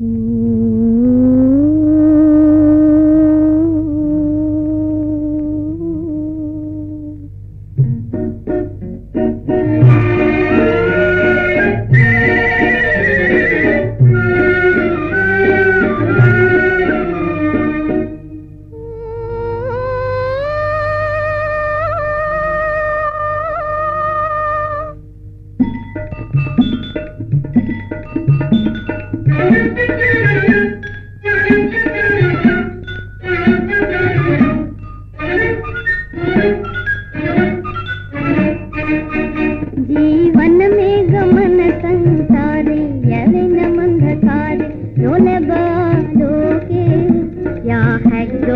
Mm-hmm.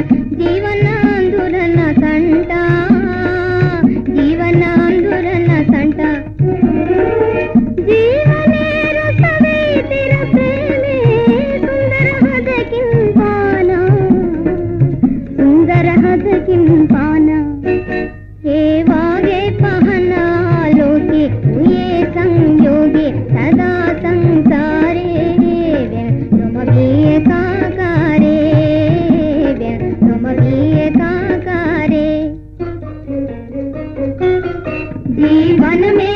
ಕಟ್ಟಿದೆ నీ వనమే